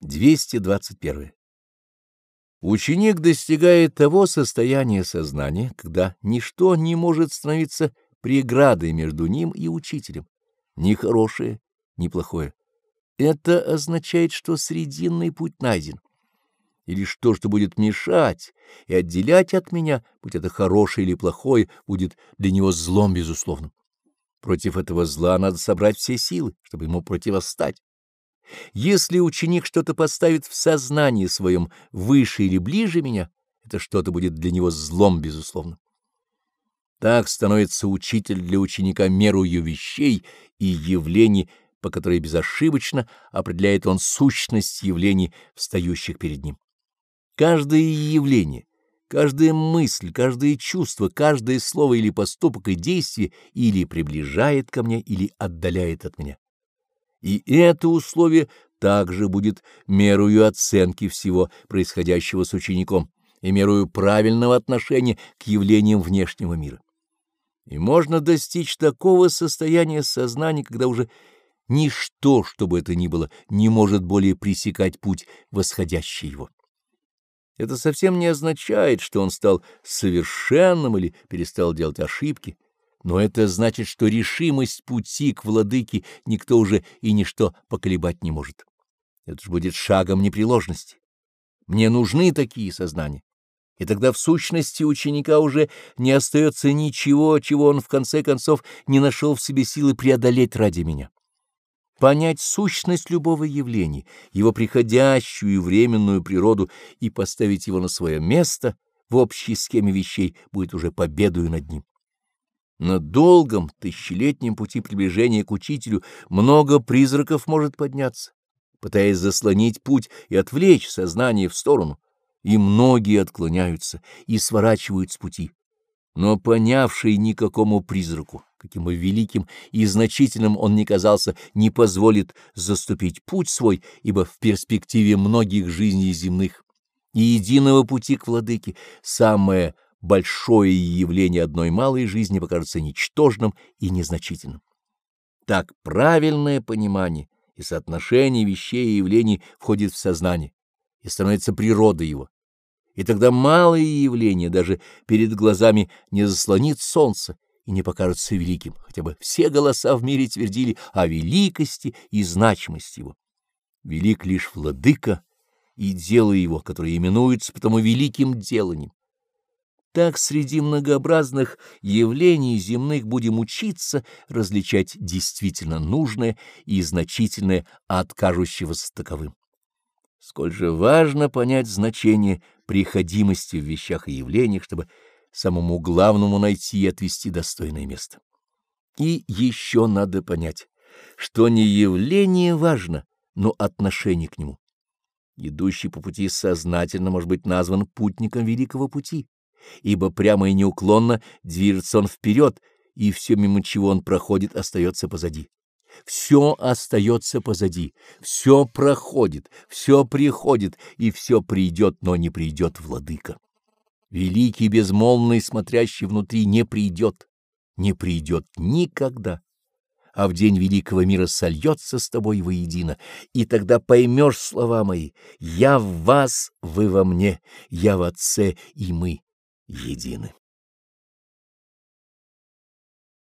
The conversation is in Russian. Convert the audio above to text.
221. Ученик достигает того состояния сознания, когда ничто не может становиться преградой между ним и учителем, ни хорошее, ни плохое. Это означает, что срединный путь найден. И лишь то, что будет мешать и отделять от меня, будь это хорошее или плохое, будет для него злом безусловным. Против этого зла надо собрать все силы, чтобы ему противостать. Если ученик что-то поставит в сознании своем выше или ближе меня, это что-то будет для него злом, безусловно. Так становится учитель для ученика мерою вещей и явлений, по которой безошибочно определяет он сущность явлений, встающих перед ним. Каждое явление, каждая мысль, каждое чувство, каждое слово или поступок и действие или приближает ко мне, или отдаляет от меня. И это условие также будет мерою оценки всего происходящего с учеником и мерою правильного отношения к явлениям внешнего мира. И можно достичь такого состояния сознания, когда уже ничто, что бы это ни было, не может более пресекать путь восходящий его. Это совсем не означает, что он стал совершенным или перестал делать ошибки. Но это значит, что решимость пути к владыке никто уже и ничто поколебать не может. Это же будет шагом непреложности. Мне нужны такие сознания. И тогда в сущности ученика уже не остается ничего, чего он в конце концов не нашел в себе силы преодолеть ради меня. Понять сущность любого явления, его приходящую и временную природу и поставить его на свое место в общей схеме вещей будет уже победою над ним. На долгом тысячелетнем пути приближения к учителю много призраков может подняться, пытаясь заслонить путь и отвлечь сознание в сторону, и многие отклоняются и сворачивают с пути. Но понявший никакому призраку, каким бы великим и значительным он ни казался, не позволит заступить путь свой, ибо в перспективе многих жизней земных и единого пути к владыке самое большое явление одной малой жизни покажется ничтожным и незначительным. Так правильное понимание и соотношение вещей и явлений входит в сознание и становится природой его. И тогда малое явление даже перед глазами не заслонит солнце и не покажется великим, хотя бы все голоса в мире твердили о великости и значимости его. Велик лишь владыка и дело его, которое именуется потому великим деланием. Так среди многообразных явлений земных будем учиться различать действительно нужное и значительное от кажущегося таковым. Сколь же важно понять значение приходимости в вещах и явлениях, чтобы самому главному найти и отвести достойное место. И еще надо понять, что не явление важно, но отношение к нему. Идущий по пути сознательно может быть назван путником великого пути ибо прямо и неуклонно движется он вперед, и все, мимо чего он проходит, остается позади. Все остается позади, все проходит, все приходит, и все придет, но не придет владыка. Великий безмолвный, смотрящий внутри, не придет, не придет никогда а в день великого мира сольется с тобой воедино, и тогда поймешь слова мои «Я в вас, вы во мне, я в Отце, и мы едины.